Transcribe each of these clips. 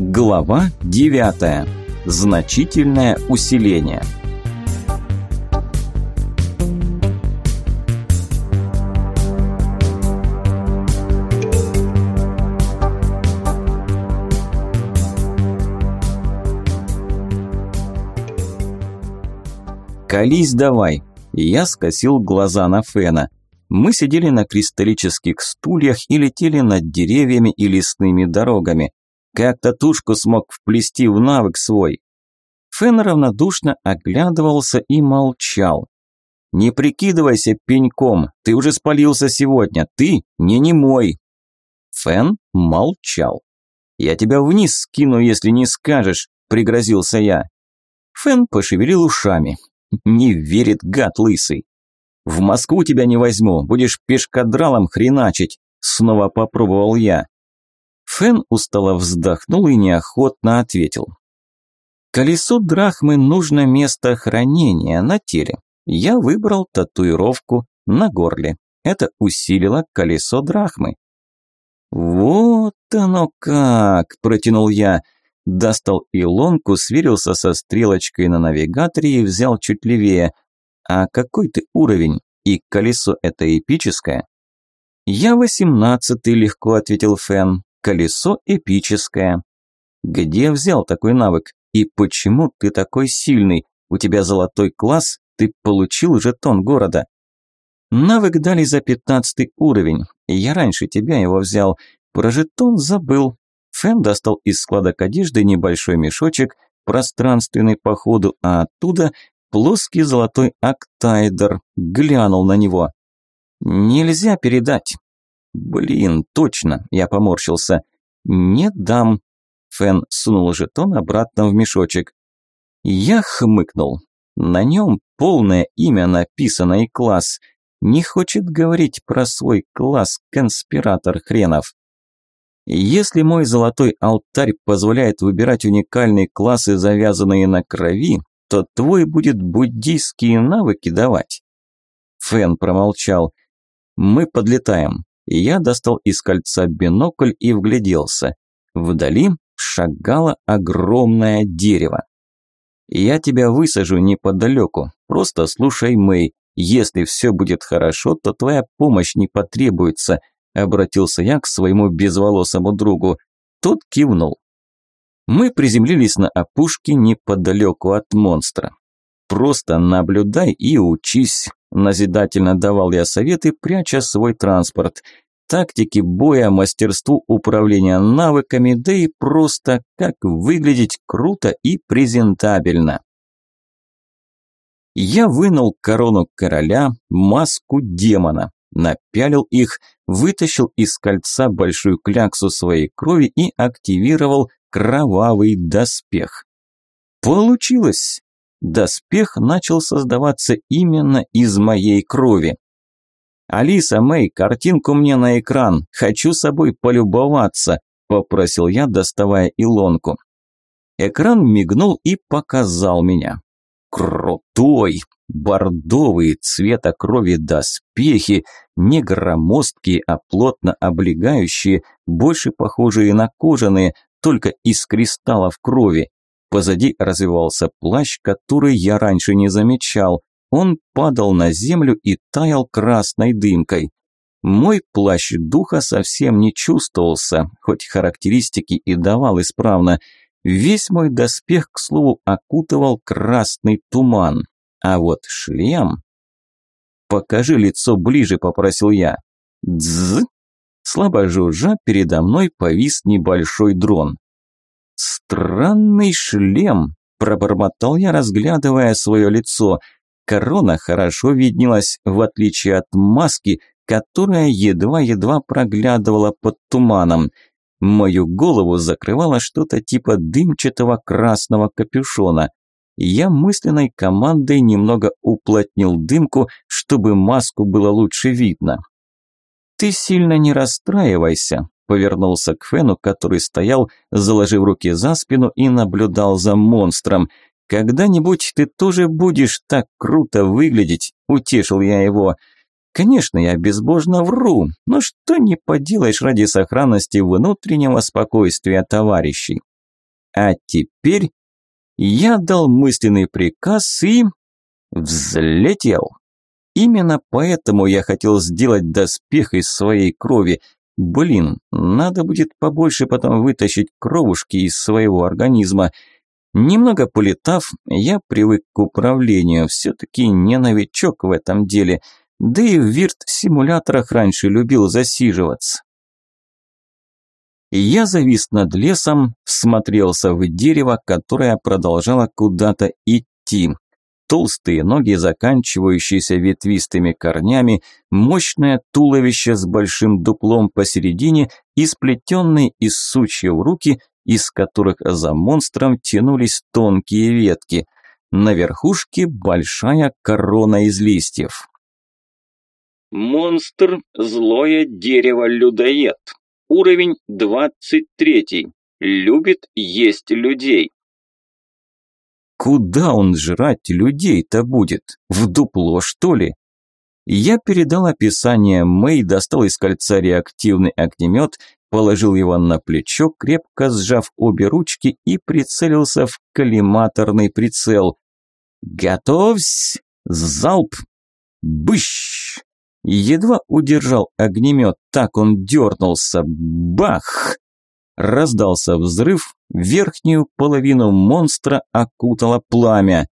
Глава 9. Значительное усиление. «Колись давай!» Я скосил глаза на Фена. Мы сидели на кристаллических стульях и летели над деревьями и лесными дорогами. Как-то тушку смог вплести в навык свой. Фен равнодушно оглядывался и молчал. «Не прикидывайся пеньком, ты уже спалился сегодня, ты не немой». Фен молчал. «Я тебя вниз скину, если не скажешь», – пригрозился я. Фен пошевелил ушами. «Не верит гад лысый». «В Москву тебя не возьму, будешь пешкадралом хреначить», – снова попробовал я. Фен устало вздохнул и неохотно ответил. Колесо драхмы нужно место хранения на теле. Я выбрал татуировку на горле. Это усилило колесо драхмы. «Вот оно как!» – протянул я. Достал илонку, сверился со стрелочкой на навигаторе и взял чуть левее. «А какой ты уровень? И колесо это эпическое?» «Я восемнадцатый», – легко ответил Фен колесо эпическое. Где взял такой навык? И почему ты такой сильный? У тебя золотой класс, ты получил жетон города. Навык дали за пятнадцатый уровень. Я раньше тебя его взял. Про жетон забыл. Фэн достал из складок одежды небольшой мешочек, пространственный по ходу, а оттуда плоский золотой октайдер. Глянул на него. Нельзя передать. Блин, точно, я поморщился. Не дам. Фэн сунул жетон обратно в мешочек. Я хмыкнул. На нем полное имя написано и класс. Не хочет говорить про свой класс конспиратор хренов. Если мой золотой алтарь позволяет выбирать уникальные классы, завязанные на крови, то твой будет буддийские навыки давать. Фэн промолчал. Мы подлетаем. Я достал из кольца бинокль и вгляделся. Вдали шагало огромное дерево. «Я тебя высажу неподалеку, просто слушай Мэй. Если все будет хорошо, то твоя помощь не потребуется», обратился я к своему безволосому другу. Тот кивнул. Мы приземлились на опушке неподалеку от монстра. «Просто наблюдай и учись», – назидательно давал я советы, пряча свой транспорт. Тактики боя, мастерству управления навыками, да и просто как выглядеть круто и презентабельно. Я вынул корону короля, маску демона, напялил их, вытащил из кольца большую кляксу своей крови и активировал кровавый доспех. Получилось! Доспех начал создаваться именно из моей крови. «Алиса, Мэй, картинку мне на экран, хочу собой полюбоваться», – попросил я, доставая илонку. Экран мигнул и показал меня. Крутой, бордовые цвета крови доспехи, не громоздкие, а плотно облегающие, больше похожие на кожаные, только из кристаллов крови. Позади развивался плащ, который я раньше не замечал. Он падал на землю и таял красной дымкой. Мой плащ духа совсем не чувствовался, хоть характеристики и давал исправно. Весь мой доспех, к слову, окутывал красный туман. А вот шлем... «Покажи лицо ближе», – попросил я. «Дзз!» Слабо жужжа, передо мной повис небольшой дрон. «Странный шлем», – пробормотал я, разглядывая свое лицо. Корона хорошо виднелась, в отличие от маски, которая едва-едва проглядывала под туманом. Мою голову закрывало что-то типа дымчатого красного капюшона. Я мысленной командой немного уплотнил дымку, чтобы маску было лучше видно. «Ты сильно не расстраивайся», повернулся к Фену, который стоял, заложив руки за спину и наблюдал за монстром. «Когда-нибудь ты тоже будешь так круто выглядеть», – утешил я его. «Конечно, я безбожно вру, но что не поделаешь ради сохранности внутреннего спокойствия товарищей». А теперь я дал мысленный приказ и... взлетел. Именно поэтому я хотел сделать доспех из своей крови. Блин, надо будет побольше потом вытащить кровушки из своего организма. Немного полетав, я привык к управлению, все-таки не новичок в этом деле, да и в вирт-симуляторах раньше любил засиживаться. Я завис над лесом, всмотрелся в дерево, которое продолжало куда-то идти. Толстые ноги, заканчивающиеся ветвистыми корнями, мощное туловище с большим дуплом посередине и сплетенные из сучьев руки, из которых за монстром тянулись тонкие ветки. На верхушке большая корона из листьев. Монстр – злое дерево-людоед. Уровень 23. Любит есть людей. Куда он жрать людей-то будет? В дупло, что ли? Я передал описание Мэй, достал из кольца реактивный огнемет, положил его на плечо, крепко сжав обе ручки и прицелился в коллиматорный прицел. «Готовься! Залп! Быщ!» Едва удержал огнемет, так он дернулся. Бах! Раздался взрыв, верхнюю половину монстра окутало пламя.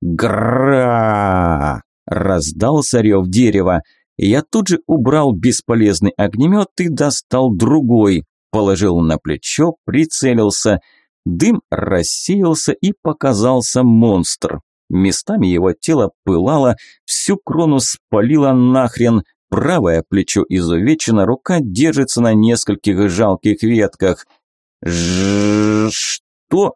Гра! Раздался рев дерева. Я тут же убрал бесполезный огнемет и достал другой. Положил на плечо, прицелился. Дым рассеялся и показался монстр. Местами его тело пылало, всю крону спалило нахрен, правое плечо изувечено, рука держится на нескольких жалких ветках. Ж что?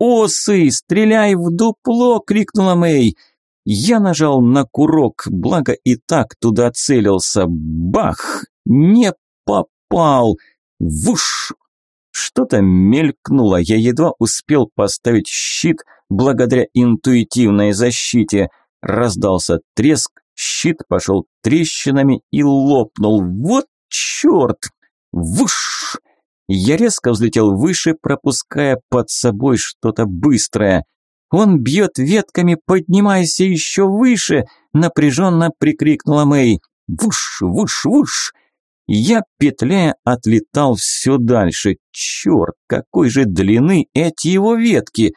«Осы, стреляй в дупло!» – крикнула Мэй. Я нажал на курок, благо и так туда целился. Бах! Не попал! Вуш! Что-то мелькнуло, я едва успел поставить щит благодаря интуитивной защите. Раздался треск, щит пошел трещинами и лопнул. Вот черт! Вуш! Я резко взлетел выше, пропуская под собой что-то быстрое. «Он бьет ветками, поднимайся еще выше!» – напряженно прикрикнула Мэй. «Вуш, вуш, вуш!» Я, петляя, отлетал все дальше. Черт, какой же длины эти его ветки!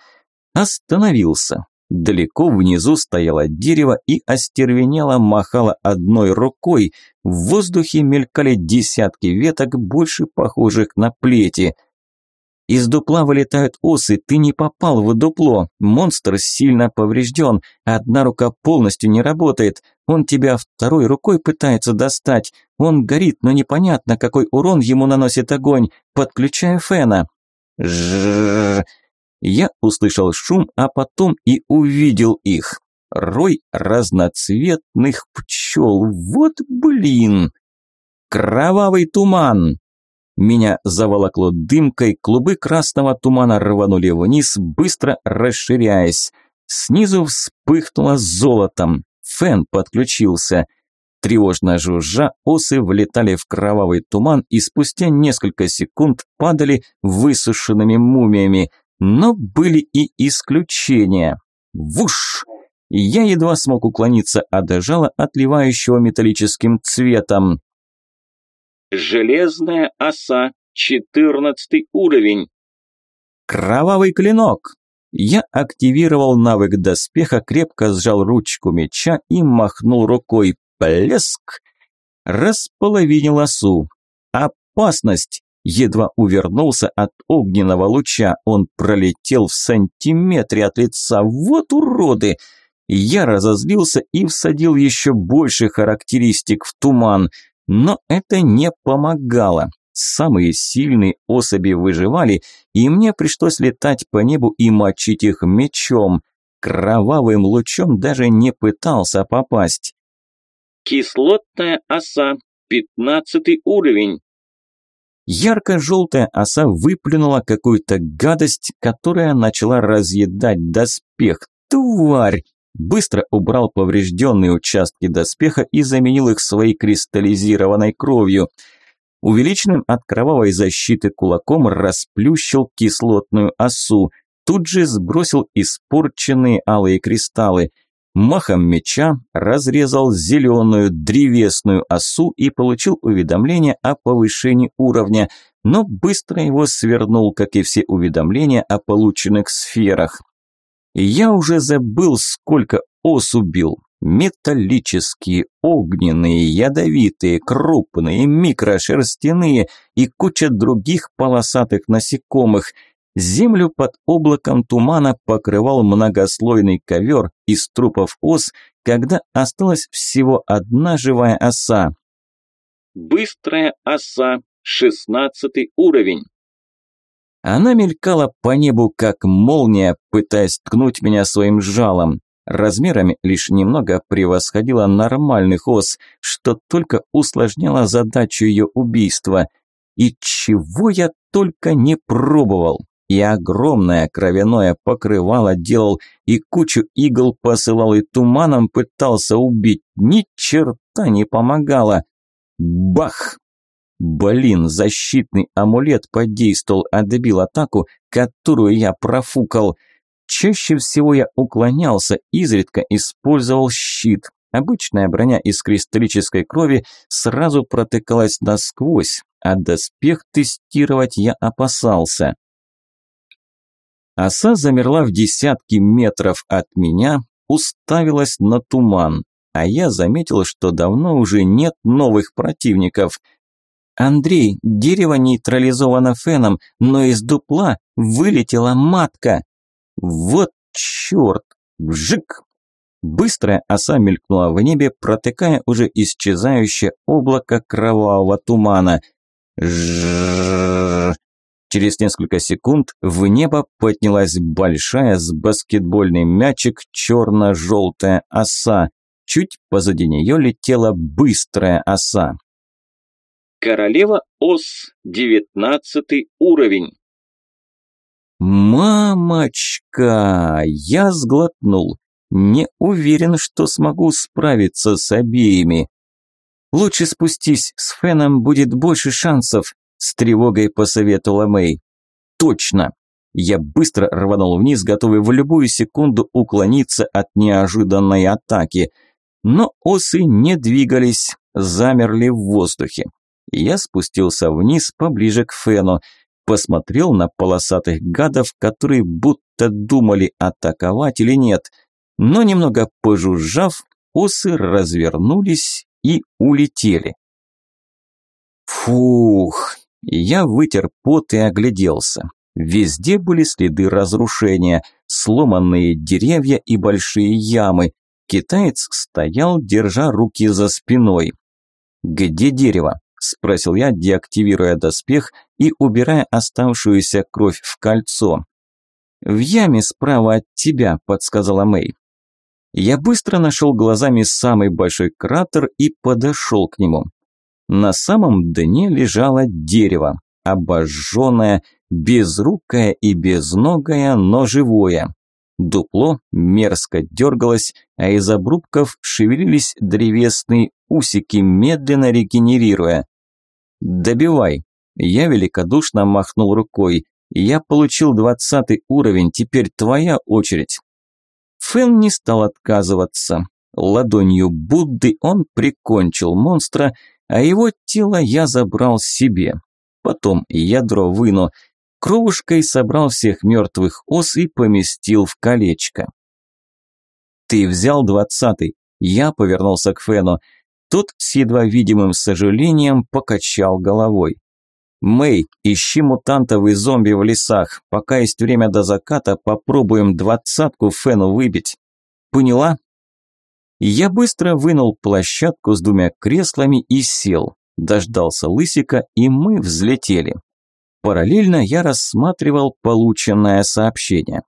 Остановился. Далеко внизу стояло дерево и остервенело махало одной рукой. В воздухе мелькали десятки веток, больше похожих на плети. Из дупла вылетают осы, ты не попал в дупло. Монстр сильно поврежден, одна рука полностью не работает. Он тебя второй рукой пытается достать. Он горит, но непонятно, какой урон ему наносит огонь. Подключай фена. Жжжж. Я услышал шум, а потом и увидел их. Рой разноцветных пчел. Вот блин. Кровавый туман. Меня заволокло дымкой, клубы красного тумана рванули вниз, быстро расширяясь. Снизу вспыхнуло золотом. Фен подключился. Тревожно жужжа, осы влетали в кровавый туман и спустя несколько секунд падали высушенными мумиями. Но были и исключения. Вуш! Я едва смог уклониться от жала, отливающего металлическим цветом. Железная оса, четырнадцатый уровень. Кровавый клинок. Я активировал навык доспеха, крепко сжал ручку меча и махнул рукой. Плеск! Располовинил осу. Опасность! Едва увернулся от огненного луча. Он пролетел в сантиметре от лица. Вот уроды! Я разозлился и всадил еще больше характеристик в туман – но это не помогало. Самые сильные особи выживали, и мне пришлось летать по небу и мочить их мечом. Кровавым лучом даже не пытался попасть. Кислотная оса, пятнадцатый уровень. Ярко-желтая оса выплюнула какую-то гадость, которая начала разъедать доспех. Тварь! быстро убрал поврежденные участки доспеха и заменил их своей кристаллизированной кровью. Увеличенным от кровавой защиты кулаком расплющил кислотную осу, тут же сбросил испорченные алые кристаллы. Махом меча разрезал зеленую древесную осу и получил уведомление о повышении уровня, но быстро его свернул, как и все уведомления о полученных сферах. Я уже забыл, сколько ос убил. Металлические, огненные, ядовитые, крупные, микрошерстяные и куча других полосатых насекомых. Землю под облаком тумана покрывал многослойный ковер из трупов ос, когда осталась всего одна живая оса. Быстрая оса, шестнадцатый уровень. Она мелькала по небу, как молния, пытаясь ткнуть меня своим жалом. Размерами лишь немного превосходила нормальных ос, что только усложняло задачу ее убийства. И чего я только не пробовал. И огромное кровяное покрывало делал, и кучу игл посылал, и туманом пытался убить. Ни черта не помогало. Бах! Блин, защитный амулет подействовал, отбил атаку, которую я профукал. Чаще всего я уклонялся, изредка использовал щит. Обычная броня из кристаллической крови сразу протыкалась насквозь, а доспех тестировать я опасался. Оса замерла в десятки метров от меня, уставилась на туман, а я заметил, что давно уже нет новых противников – «Андрей, дерево нейтрализовано феном, но из дупла вылетела матка». «Вот черт! Вжик!» Быстрая оса мелькнула в небе, протыкая уже исчезающее облако кровавого тумана. Жжжж. Через несколько секунд в небо поднялась большая с баскетбольный мячик черно-желтая оса. Чуть позади нее летела быстрая оса. Королева Ос, девятнадцатый уровень. «Мамочка!» Я сглотнул. Не уверен, что смогу справиться с обеими. «Лучше спустись, с Феном будет больше шансов», с тревогой посоветовала Мэй. «Точно!» Я быстро рванул вниз, готовый в любую секунду уклониться от неожиданной атаки. Но осы не двигались, замерли в воздухе. Я спустился вниз поближе к Фену, посмотрел на полосатых гадов, которые будто думали, атаковать или нет. Но немного пожужжав, осы развернулись и улетели. Фух, я вытер пот и огляделся. Везде были следы разрушения, сломанные деревья и большие ямы. Китаец стоял, держа руки за спиной. Где дерево? спросил я, деактивируя доспех и убирая оставшуюся кровь в кольцо. «В яме справа от тебя», – подсказала Мэй. Я быстро нашел глазами самый большой кратер и подошел к нему. На самом дне лежало дерево, обожженное, безрукое и безногое, но живое. Дупло мерзко дергалось, а из обрубков шевелились древесные усики, медленно регенерируя. «Добивай!» Я великодушно махнул рукой. «Я получил двадцатый уровень, теперь твоя очередь». Фэн не стал отказываться. Ладонью Будды он прикончил монстра, а его тело я забрал себе. Потом ядро выну. Кровушкой собрал всех мертвых ос и поместил в колечко. «Ты взял двадцатый?» Я повернулся к Фену. Тот с едва видимым сожалением покачал головой. «Мэй, ищи мутантов и зомби в лесах. Пока есть время до заката, попробуем двадцатку Фену выбить. Поняла?» Я быстро вынул площадку с двумя креслами и сел. Дождался Лысика, и мы взлетели. Параллельно я рассматривал полученное сообщение.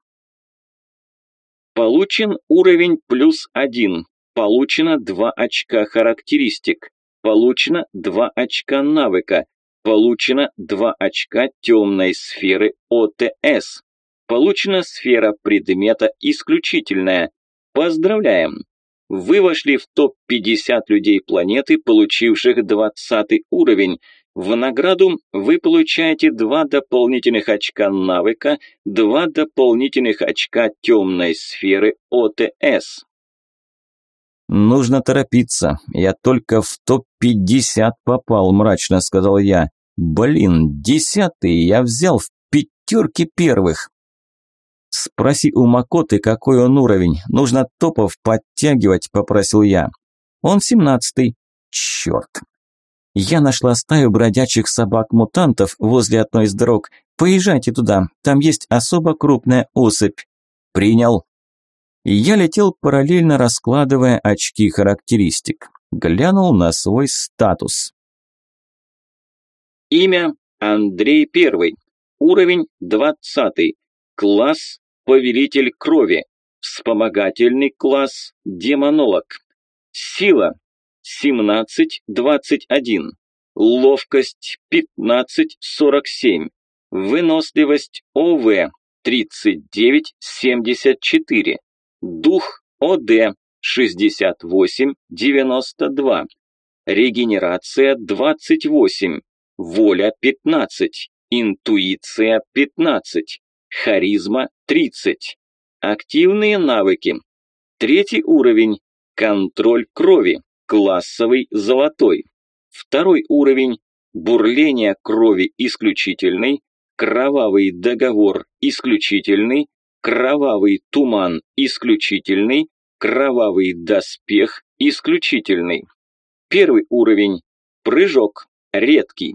Получен уровень плюс один. Получено 2 очка характеристик. Получено 2 очка навыка. Получено 2 очка темной сферы ОТС. Получена сфера предмета исключительная. Поздравляем! Вы вошли в топ-50 людей планеты, получивших 20 уровень. В награду вы получаете два дополнительных очка навыка, два дополнительных очка темной сферы ОТС. «Нужно торопиться. Я только в топ-50 попал», – мрачно сказал я. «Блин, десятый я взял в пятерке первых». «Спроси у Макоты, какой он уровень. Нужно топов подтягивать», – попросил я. «Он семнадцатый». «Черт». Я нашла стаю бродячих собак-мутантов возле одной из дорог. Поезжайте туда, там есть особо крупная особь. Принял. Я летел параллельно раскладывая очки характеристик. Глянул на свой статус. Имя Андрей Первый. Уровень 20. Класс Повелитель Крови. Вспомогательный класс Демонолог. Сила 17-21. Ловкость 15-47. Выносливость ОВ 39-74. Дух ОД 68-92. Регенерация 28. Воля 15. Интуиция 15. Харизма 30. Активные навыки. Третий уровень. Контроль крови. Классовый золотой. Второй уровень. Бурление крови исключительный. Кровавый договор исключительный кровавый туман исключительный, кровавый доспех исключительный. Первый уровень – прыжок, редкий.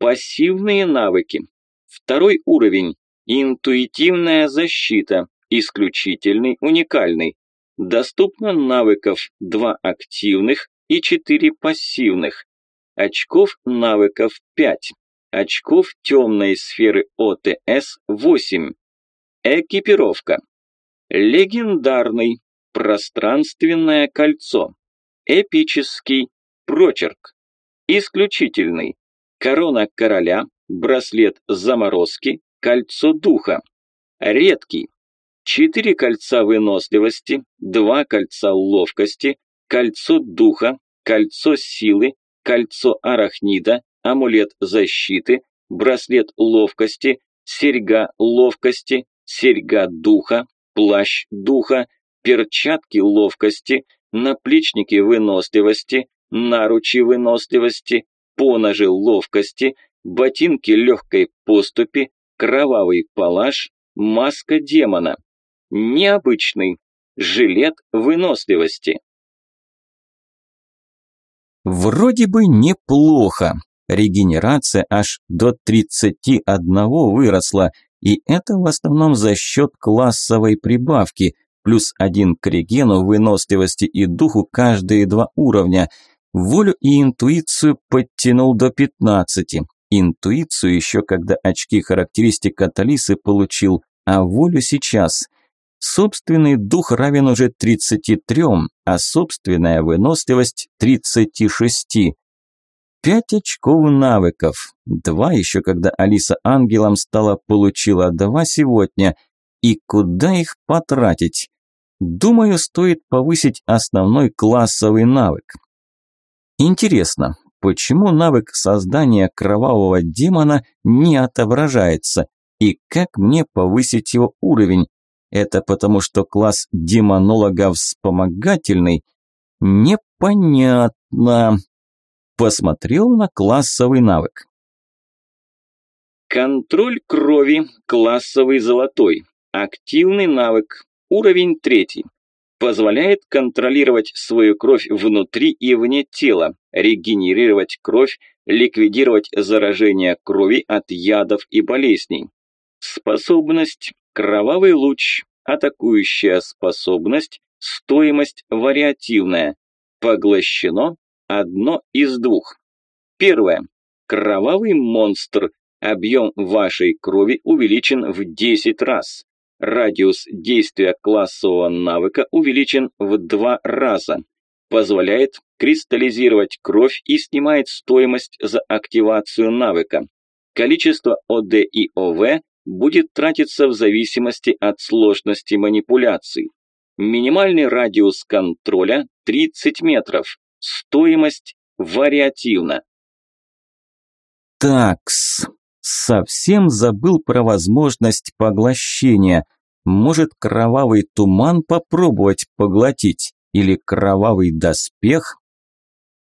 Пассивные навыки. Второй уровень – интуитивная защита, исключительный, уникальный. Доступно навыков 2 активных и 4 пассивных. Очков навыков 5. Очков темной сферы ОТС 8. Экипировка. Легендарный. Пространственное кольцо. Эпический. Прочерк. Исключительный. Корона короля. Браслет заморозки. Кольцо духа. Редкий. Четыре кольца выносливости, два кольца ловкости, кольцо духа, кольцо силы, кольцо арахнида, амулет защиты, браслет ловкости, серьга ловкости, серьга духа, плащ духа, перчатки ловкости, наплечники выносливости, наручи выносливости, поножи ловкости, ботинки легкой поступи, кровавый палаш, маска демона. Необычный. Жилет выносливости. Вроде бы неплохо. Регенерация аж до 31 выросла, и это в основном за счет классовой прибавки, плюс один к регену, выносливости и духу каждые два уровня. Волю и интуицию подтянул до 15. Интуицию еще когда очки характеристик от Алисы получил, а волю сейчас. Собственный дух равен уже 33, а собственная выносливость 36. Пять очков навыков. Два еще, когда Алиса ангелом стала, получила два сегодня. И куда их потратить? Думаю, стоит повысить основной классовый навык. Интересно, почему навык создания кровавого демона не отображается? И как мне повысить его уровень? Это потому, что класс демонолога вспомогательный? Непонятно. Посмотрел на классовый навык. Контроль крови, классовый золотой. Активный навык, уровень третий. Позволяет контролировать свою кровь внутри и вне тела, регенерировать кровь, ликвидировать заражение крови от ядов и болезней. Способность Кровавый луч, атакующая способность, стоимость вариативная. Поглощено Одно из двух. Первое. Кровавый монстр. Объем вашей крови увеличен в 10 раз. Радиус действия классового навыка увеличен в 2 раза. Позволяет кристаллизировать кровь и снимает стоимость за активацию навыка. Количество ОД и ОВ будет тратиться в зависимости от сложности манипуляций. Минимальный радиус контроля 30 метров. Стоимость вариативна. Такс. Совсем забыл про возможность поглощения. Может, кровавый туман попробовать поглотить? Или кровавый доспех?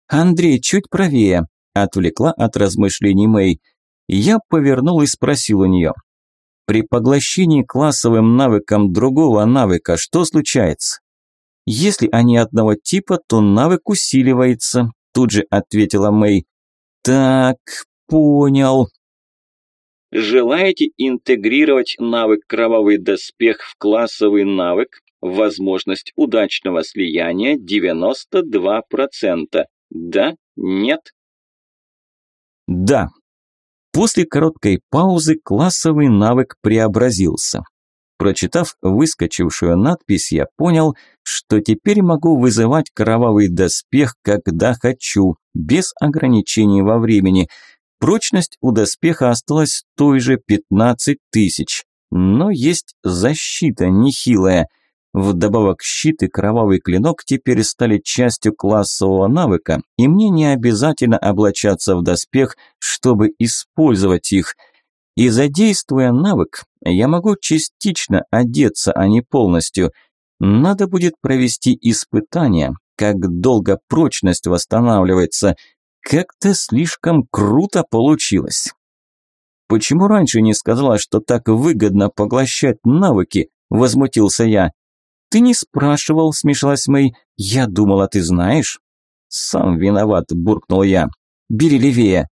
Андрей, чуть правее, отвлекла от размышлений Мэй. Я повернул и спросил у нее. При поглощении классовым навыком другого навыка что случается? Если они одного типа, то навык усиливается, тут же ответила Мэй. Так, понял. Желаете интегрировать навык «Кровавый доспех» в классовый навык? Возможность удачного слияния 92%. Да? Нет? Да. После короткой паузы классовый навык преобразился. Прочитав выскочившую надпись, я понял, что теперь могу вызывать кровавый доспех, когда хочу, без ограничений во времени – Прочность у доспеха осталась той же 15 тысяч, но есть защита нехилая. Вдобавок щит и кровавый клинок теперь стали частью классового навыка, и мне не обязательно облачаться в доспех, чтобы использовать их. И задействуя навык, я могу частично одеться, а не полностью. Надо будет провести испытание, как долго прочность восстанавливается – как-то слишком круто получилось. Почему раньше не сказала, что так выгодно поглощать навыки? Возмутился я. Ты не спрашивал, смешалась Мэй. Я думала, ты знаешь. Сам виноват, буркнул я. Бери левее.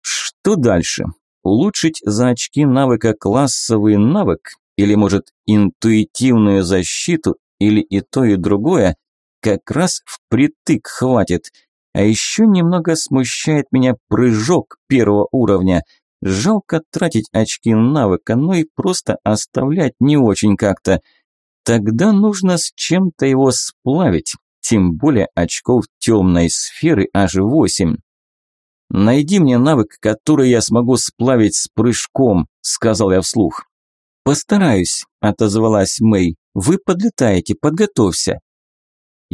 Что дальше? Улучшить за очки навыка классовый навык? Или, может, интуитивную защиту? Или и то, и другое? Как раз впритык хватит. А еще немного смущает меня прыжок первого уровня. Жалко тратить очки навыка, но и просто оставлять не очень как-то. Тогда нужно с чем-то его сплавить, тем более очков темной сферы аж восемь. «Найди мне навык, который я смогу сплавить с прыжком», – сказал я вслух. «Постараюсь», – отозвалась Мэй. «Вы подлетаете, подготовься».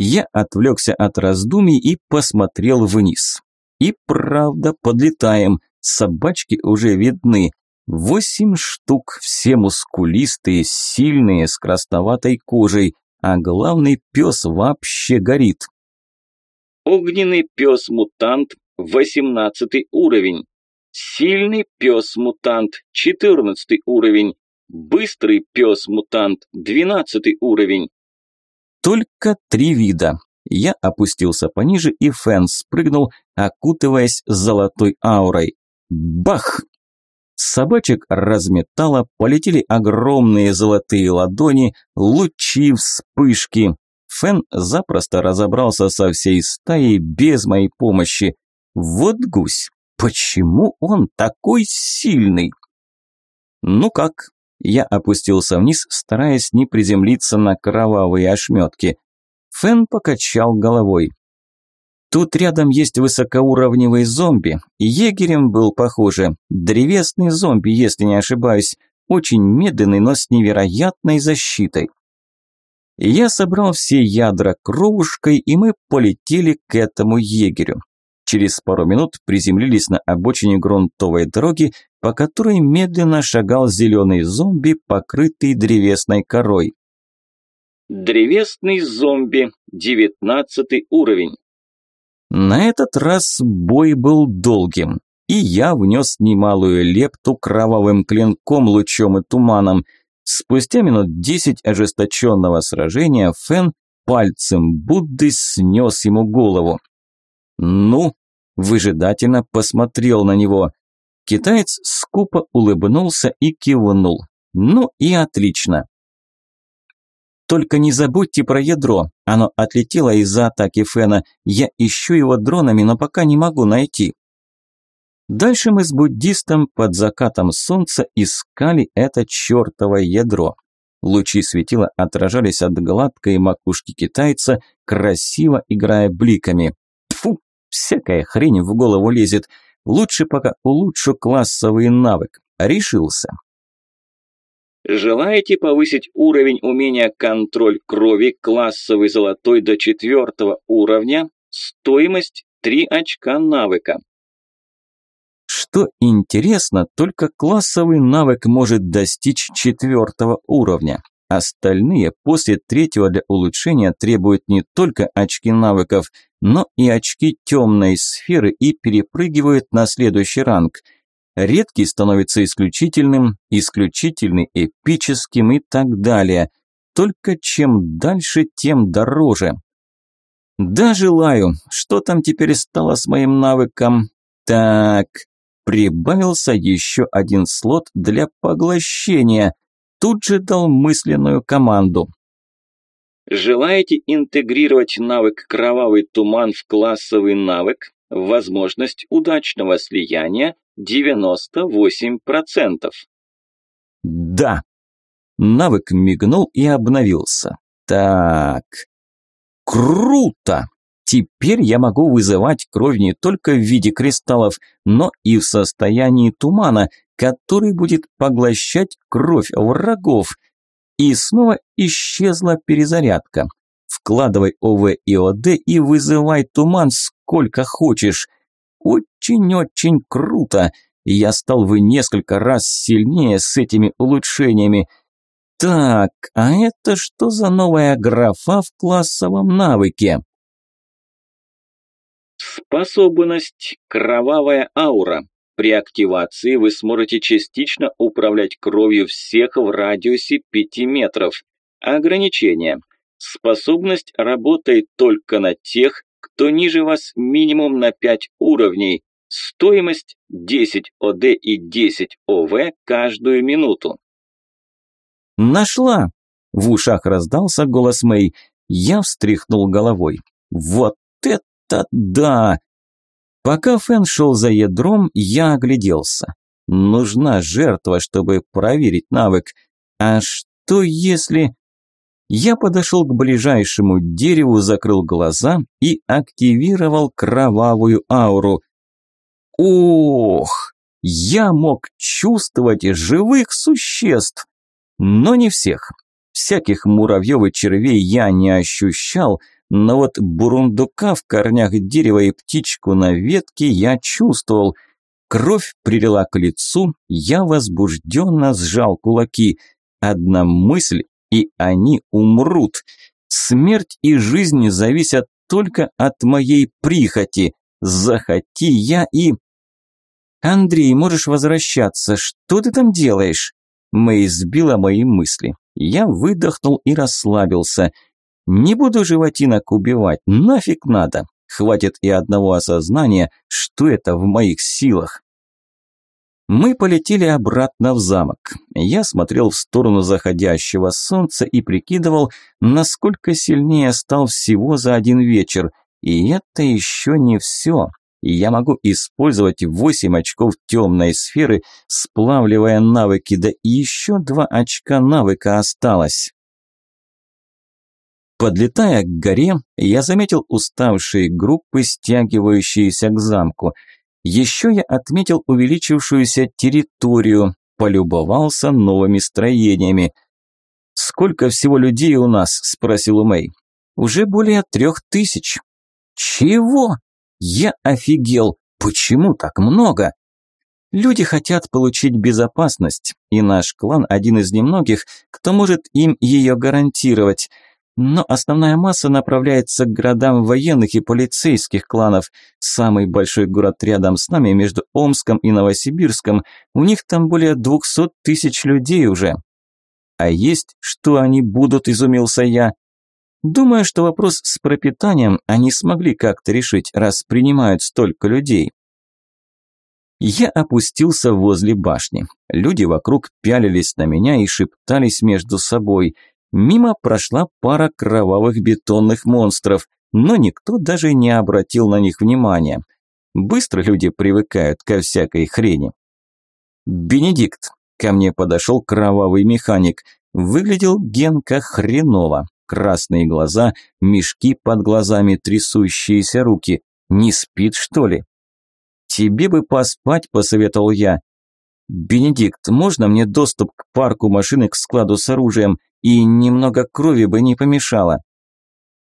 Я отвлекся от раздумий и посмотрел вниз. И правда, подлетаем. Собачки уже видны. Восемь штук, все мускулистые, сильные, с красноватой кожей, а главный пес вообще горит. Огненный пес-мутант, восемнадцатый уровень. Сильный пес-мутант, четырнадцатый уровень. Быстрый пес-мутант, двенадцатый уровень. Только три вида. Я опустился пониже, и Фэн спрыгнул, окутываясь золотой аурой. Бах! Собачек разметало, полетели огромные золотые ладони, лучи, вспышки. Фэн запросто разобрался со всей стаей без моей помощи. Вот гусь, почему он такой сильный? Ну как, я опустился вниз, стараясь не приземлиться на кровавые ошметки. Фэн покачал головой. Тут рядом есть высокоуровневый зомби. Егерем был, похоже, древесный зомби, если не ошибаюсь. Очень медленный, но с невероятной защитой. Я собрал все ядра кровушкой, и мы полетели к этому егерю. Через пару минут приземлились на обочине грунтовой дороги, по которой медленно шагал зеленый зомби, покрытый древесной корой. Древесный зомби, девятнадцатый уровень. На этот раз бой был долгим, и я внес немалую лепту кровавым клинком, лучом и туманом. Спустя минут десять ожесточенного сражения Фен пальцем Будды снес ему голову. «Ну?» – выжидательно посмотрел на него. Китаец скупо улыбнулся и кивнул. Ну и отлично. Только не забудьте про ядро. Оно отлетело из-за атаки Фена. Я ищу его дронами, но пока не могу найти. Дальше мы с буддистом под закатом солнца искали это чертово ядро. Лучи светила отражались от гладкой макушки китайца, красиво играя бликами. Всякая хрень в голову лезет. Лучше пока улучшу классовый навык. Решился. Желаете повысить уровень умения контроль крови классовый золотой до четвертого уровня? Стоимость 3 очка навыка. Что интересно, только классовый навык может достичь четвертого уровня. Остальные после третьего для улучшения требуют не только очки навыков, но и очки темной сферы и перепрыгивают на следующий ранг. Редкий становится исключительным, исключительный эпическим и так далее. Только чем дальше, тем дороже. Да, желаю. Что там теперь стало с моим навыком? Так, прибавился еще один слот для поглощения – тут же дал мысленную команду. Желаете интегрировать навык «Кровавый туман» в классовый навык? Возможность удачного слияния 98%. Да. Навык мигнул и обновился. Так. Круто! Теперь я могу вызывать кровь не только в виде кристаллов, но и в состоянии тумана, который будет поглощать кровь врагов. И снова исчезла перезарядка. Вкладывай ОВ и ОД и вызывай туман сколько хочешь. Очень-очень круто. Я стал в несколько раз сильнее с этими улучшениями. Так, а это что за новая графа в классовом навыке? Способность «Кровавая аура». При активации вы сможете частично управлять кровью всех в радиусе 5 метров. Ограничение. Способность работает только на тех, кто ниже вас минимум на 5 уровней. Стоимость 10 ОД и 10 ОВ каждую минуту. «Нашла!» – в ушах раздался голос Мэй. Я встряхнул головой. «Вот это да! Пока Фэн шел за ядром, я огляделся. Нужна жертва, чтобы проверить навык. А что если... Я подошел к ближайшему дереву, закрыл глаза и активировал кровавую ауру. Ох! Я мог чувствовать живых существ, но не всех. Всяких муравьев и червей я не ощущал, но вот бурундука в корнях дерева и птичку на ветке я чувствовал. Кровь прилила к лицу, я возбужденно сжал кулаки. Одна мысль, и они умрут. Смерть и жизнь зависят только от моей прихоти. Захоти я и... «Андрей, можешь возвращаться. Что ты там делаешь?» Мэй сбила мои мысли. Я выдохнул и расслабился – не буду животинок убивать, нафиг надо. Хватит и одного осознания, что это в моих силах. Мы полетели обратно в замок. Я смотрел в сторону заходящего солнца и прикидывал, насколько сильнее стал всего за один вечер. И это еще не все. Я могу использовать 8 очков темной сферы, сплавливая навыки, да и еще 2 очка навыка осталось. Подлетая к горе, я заметил уставшие группы, стягивающиеся к замку. Еще я отметил увеличившуюся территорию, полюбовался новыми строениями. «Сколько всего людей у нас?» – спросил Мэй. «Уже более трех тысяч». «Чего?» «Я офигел! Почему так много?» Люди хотят получить безопасность, и наш клан один из немногих, кто может им ее гарантировать – но основная масса направляется к городам военных и полицейских кланов. Самый большой город рядом с нами, между Омском и Новосибирском, у них там более двухсот тысяч людей уже. А есть, что они будут, изумился я. Думаю, что вопрос с пропитанием они смогли как-то решить, раз принимают столько людей. Я опустился возле башни. Люди вокруг пялились на меня и шептались между собой – Мимо прошла пара кровавых бетонных монстров, но никто даже не обратил на них внимания. Быстро люди привыкают ко всякой хрени. «Бенедикт», – ко мне подошел кровавый механик, выглядел Генка хреново. Красные глаза, мешки под глазами, трясущиеся руки. Не спит, что ли? «Тебе бы поспать», – посоветовал я. «Бенедикт, можно мне доступ к парку машины к складу с оружием? И немного крови бы не помешало».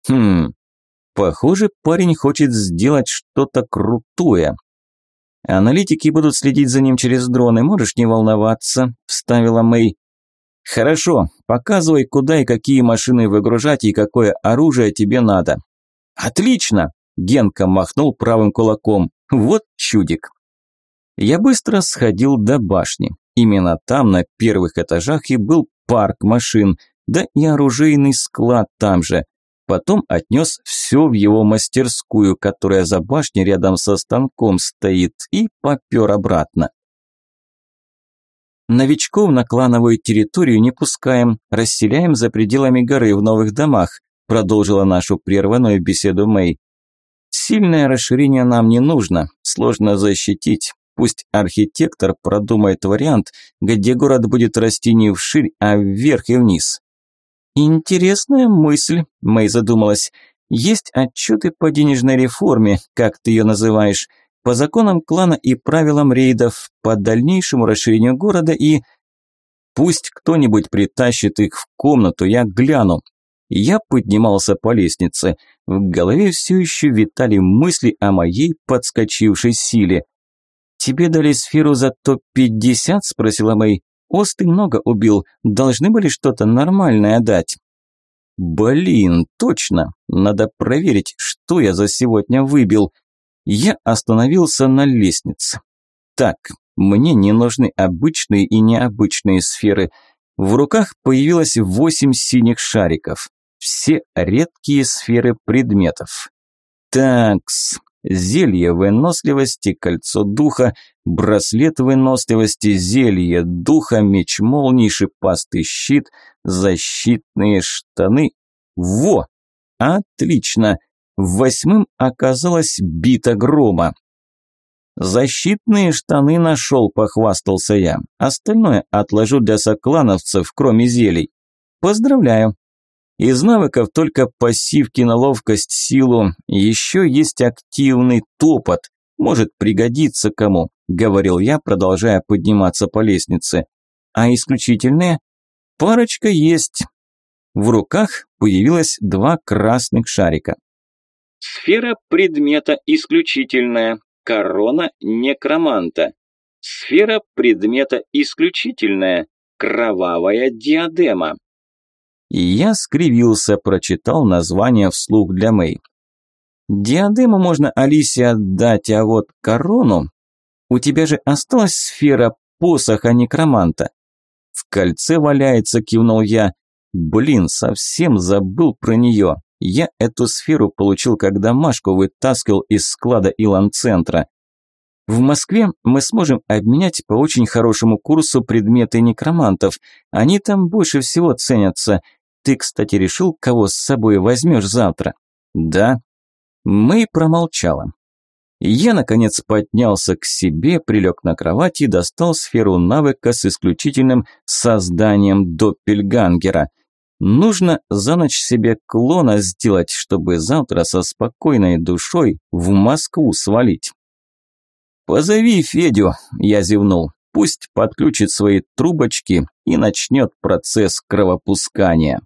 «Хм, похоже, парень хочет сделать что-то крутое». Аналитики будут следить за ним через дроны, можешь не волноваться», – вставила Мэй. «Хорошо, показывай, куда и какие машины выгружать и какое оружие тебе надо». «Отлично!» – Генка махнул правым кулаком. «Вот чудик!» Я быстро сходил до башни. Именно там, на первых этажах, и был парк машин, да и оружейный склад там же. Потом отнес все в его мастерскую, которая за башней рядом со станком стоит, и попер обратно. Новичков на клановую территорию не пускаем, расселяем за пределами горы в новых домах, продолжила нашу прерванную беседу Мэй. Сильное расширение нам не нужно, сложно защитить. Пусть архитектор продумает вариант, где город будет расти не вширь, а вверх и вниз. Интересная мысль, Мэй задумалась. Есть отчеты по денежной реформе, как ты ее называешь, по законам клана и правилам рейдов, по дальнейшему расширению города и... Пусть кто-нибудь притащит их в комнату, я гляну. Я поднимался по лестнице. В голове все еще витали мысли о моей подскочившей силе. «Тебе дали сферу за топ-50?» – спросила Мэй. «Ост ты много убил, должны были что-то нормальное дать». «Блин, точно! Надо проверить, что я за сегодня выбил». Я остановился на лестнице. Так, мне не нужны обычные и необычные сферы. В руках появилось восемь синих шариков. Все редкие сферы предметов. Такс, зелье выносливости, кольцо духа, браслет выносливости, зелье духа, меч молнии, шипастый щит, защитные штаны. Во! Отлично! Восьмым оказалась бита грома. «Защитные штаны нашел», – похвастался я. «Остальное отложу для соклановцев, кроме зелий. Поздравляю, из навыков только пассивки на ловкость, силу. Еще есть активный топот. Может пригодиться кому, говорил я, продолжая подниматься по лестнице. А исключительные? Парочка есть. В руках появилось два красных шарика. Сфера предмета исключительная. Корона некроманта. Сфера предмета исключительная. Кровавая диадема. Я скривился, прочитал название вслух для Мэй. Диадему можно Алисе отдать, а вот корону... У тебя же осталась сфера посоха некроманта. В кольце валяется, кивнул я. Блин, совсем забыл про нее. Я эту сферу получил, когда Машку вытаскивал из склада Илан-центра. В Москве мы сможем обменять по очень хорошему курсу предметы некромантов. Они там больше всего ценятся. Ты, кстати, решил, кого с собой возьмешь завтра? Да. Мы промолчала. Я, наконец, поднялся к себе, прилег на кровати и достал сферу навыка с исключительным созданием доппельгангера. Нужно за ночь себе клона сделать, чтобы завтра со спокойной душой в Москву свалить. «Позови Федю», – я зевнул. «Пусть подключит свои трубочки и начнет процесс кровопускания».